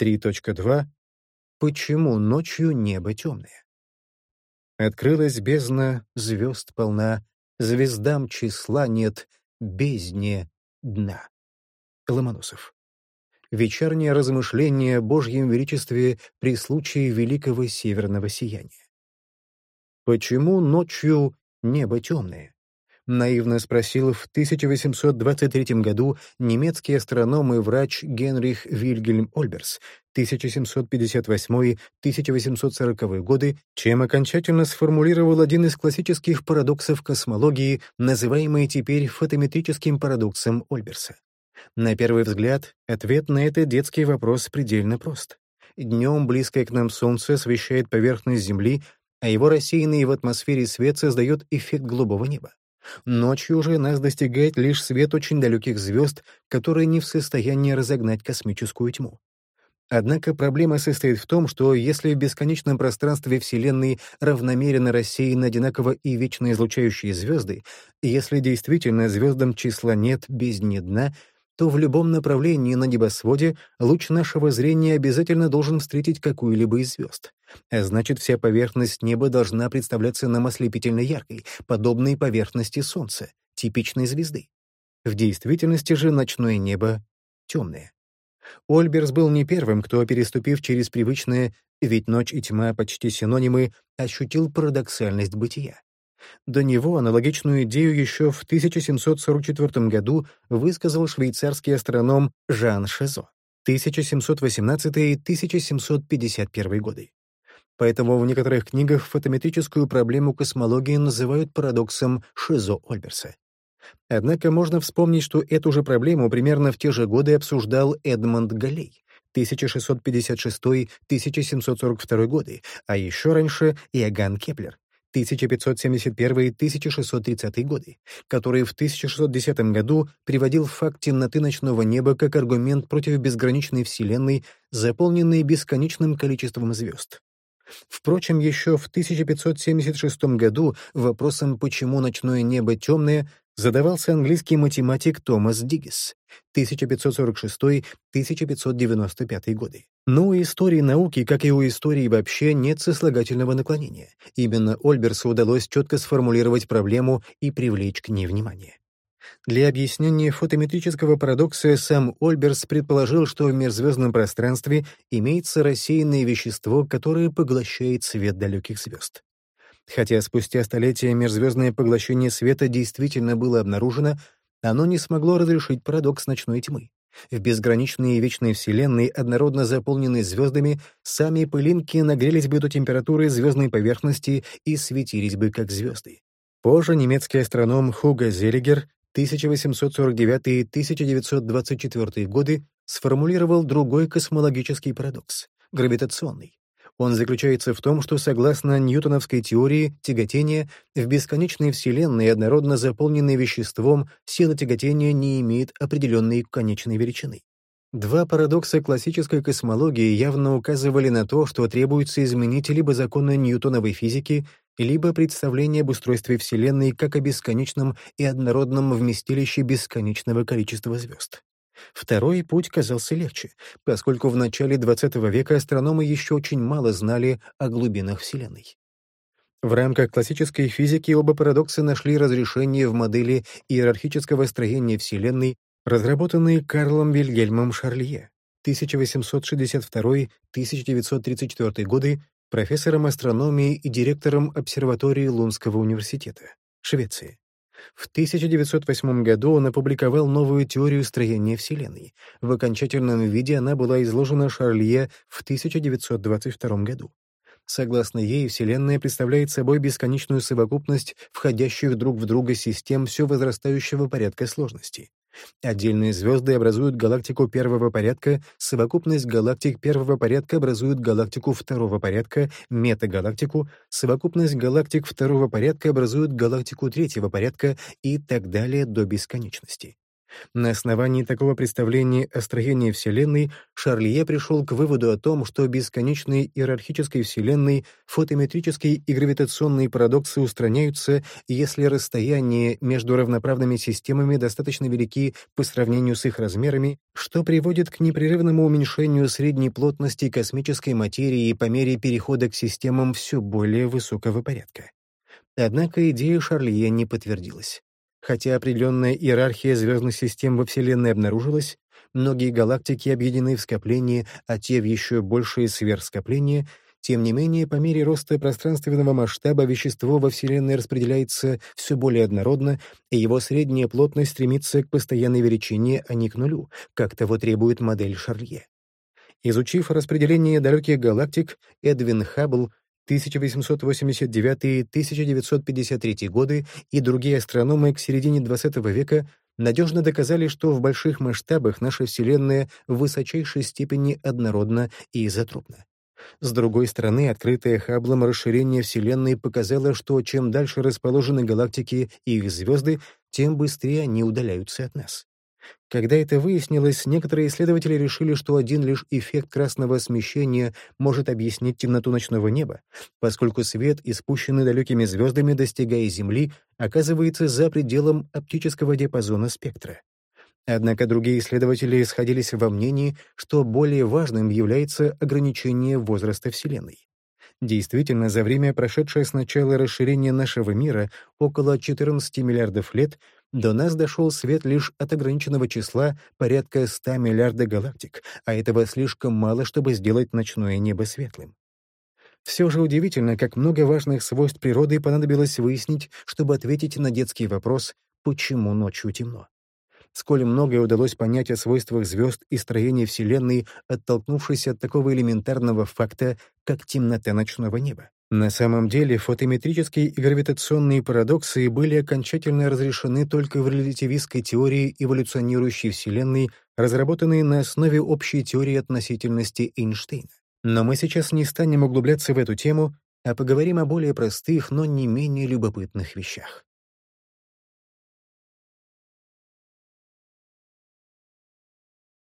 3.2. Почему ночью небо темное? Открылась бездна, звезд полна, звездам числа нет, бездне дна. Ломоносов. Вечернее размышление о Божьем величестве при случае великого северного сияния. Почему ночью небо темное? Наивно спросил в 1823 году немецкий астроном и врач Генрих Вильгельм Ольберс 1758-1840 годы, чем окончательно сформулировал один из классических парадоксов космологии, называемый теперь фотометрическим парадоксом Ольберса. На первый взгляд, ответ на этот детский вопрос предельно прост. Днем близкое к нам Солнце освещает поверхность Земли, а его рассеянный в атмосфере свет создает эффект голубого неба. Ночью же нас достигает лишь свет очень далеких звезд, которые не в состоянии разогнать космическую тьму. Однако проблема состоит в том, что если в бесконечном пространстве Вселенной равномерно рассеяны одинаково и вечно излучающие звезды, если действительно звездам числа нет без дни дна, то в любом направлении на небосводе луч нашего зрения обязательно должен встретить какую-либо из звезд. А значит, вся поверхность неба должна представляться нам ослепительно яркой, подобной поверхности Солнца, типичной звезды. В действительности же ночное небо темное. Ольберс был не первым, кто, переступив через привычное «ведь ночь и тьма почти синонимы», ощутил парадоксальность бытия. До него аналогичную идею еще в 1744 году высказал швейцарский астроном Жан Шезо 1718-1751 годы. Поэтому в некоторых книгах фотометрическую проблему космологии называют парадоксом Шизо-Ольберса. Однако можно вспомнить, что эту же проблему примерно в те же годы обсуждал Эдмонд Галлей 1646-1742 годы, а еще раньше Иоганн Кеплер 1571-1630 годы, который в 1610 году приводил факт темноты ночного неба как аргумент против безграничной Вселенной, заполненной бесконечным количеством звезд. Впрочем, еще в 1576 году вопросом «почему ночное небо темное» задавался английский математик Томас Диггис 1546-1595 годы. Но у истории науки, как и у истории вообще, нет сослагательного наклонения. Именно Ольберсу удалось четко сформулировать проблему и привлечь к ней внимание. Для объяснения фотометрического парадокса сам Ольберс предположил, что в межзвездном пространстве имеется рассеянное вещество, которое поглощает свет далеких звезд. Хотя спустя столетия межзвездное поглощение света действительно было обнаружено, оно не смогло разрешить парадокс ночной тьмы. В безграничной и вечной Вселенной, однородно заполненной звездами, сами пылинки нагрелись бы до температуры звездной поверхности и светились бы как звезды. Позже немецкий астроном Хуга Зелигер 1849-1924 годы сформулировал другой космологический парадокс — гравитационный. Он заключается в том, что, согласно ньютоновской теории тяготения, в бесконечной Вселенной, однородно заполненной веществом, сила тяготения не имеет определенной конечной величины. Два парадокса классической космологии явно указывали на то, что требуется изменить либо законы ньютоновой физики, либо представление об устройстве Вселенной как о бесконечном и однородном вместилище бесконечного количества звезд. Второй путь казался легче, поскольку в начале XX века астрономы еще очень мало знали о глубинах Вселенной. В рамках классической физики оба парадокса нашли разрешение в модели иерархического строения Вселенной, разработанной Карлом Вильгельмом Шарлье 1862-1934 годы, профессором астрономии и директором обсерватории Лунского университета, Швеция. В 1908 году он опубликовал новую теорию строения Вселенной. В окончательном виде она была изложена Шарлье в 1922 году. Согласно ей, Вселенная представляет собой бесконечную совокупность входящих друг в друга систем все возрастающего порядка сложности. Отдельные звезды образуют галактику первого порядка, совокупность галактик первого порядка образует галактику второго порядка, метагалактику, совокупность галактик второго порядка образует галактику третьего порядка и так далее до бесконечности. На основании такого представления о строении Вселенной Шарлье пришел к выводу о том, что бесконечной иерархической Вселенной фотометрические и гравитационные парадоксы устраняются, если расстояние между равноправными системами достаточно велики по сравнению с их размерами, что приводит к непрерывному уменьшению средней плотности космической материи по мере перехода к системам все более высокого порядка. Однако идея Шарлье не подтвердилась. Хотя определенная иерархия звездных систем во Вселенной обнаружилась, многие галактики объединены в скопления, а те в еще большие сверхскопления, тем не менее, по мере роста пространственного масштаба вещество во Вселенной распределяется все более однородно, и его средняя плотность стремится к постоянной величине, а не к нулю, как того требует модель Шарлье. Изучив распределение далеких галактик, Эдвин Хаббл 1889-1953 годы и другие астрономы к середине XX века надежно доказали, что в больших масштабах наша Вселенная в высочайшей степени однородна и изотропна. С другой стороны, открытое Хабблом расширение Вселенной показало, что чем дальше расположены галактики и их звезды, тем быстрее они удаляются от нас. Когда это выяснилось, некоторые исследователи решили, что один лишь эффект красного смещения может объяснить темноту ночного неба, поскольку свет, испущенный далекими звездами, достигая Земли, оказывается за пределом оптического диапазона спектра. Однако другие исследователи сходились во мнении, что более важным является ограничение возраста Вселенной. Действительно, за время, прошедшее с начала расширения нашего мира, около 14 миллиардов лет, до нас дошел свет лишь от ограниченного числа порядка 100 миллиардов галактик, а этого слишком мало, чтобы сделать ночное небо светлым. Все же удивительно, как много важных свойств природы понадобилось выяснить, чтобы ответить на детский вопрос «почему ночью темно?». Сколь многое удалось понять о свойствах звезд и строении Вселенной, оттолкнувшись от такого элементарного факта, как темнота ночного неба. На самом деле фотометрические и гравитационные парадоксы были окончательно разрешены только в релятивистской теории эволюционирующей Вселенной, разработанной на основе общей теории относительности Эйнштейна. Но мы сейчас не станем углубляться в эту тему, а поговорим о более простых, но не менее любопытных вещах.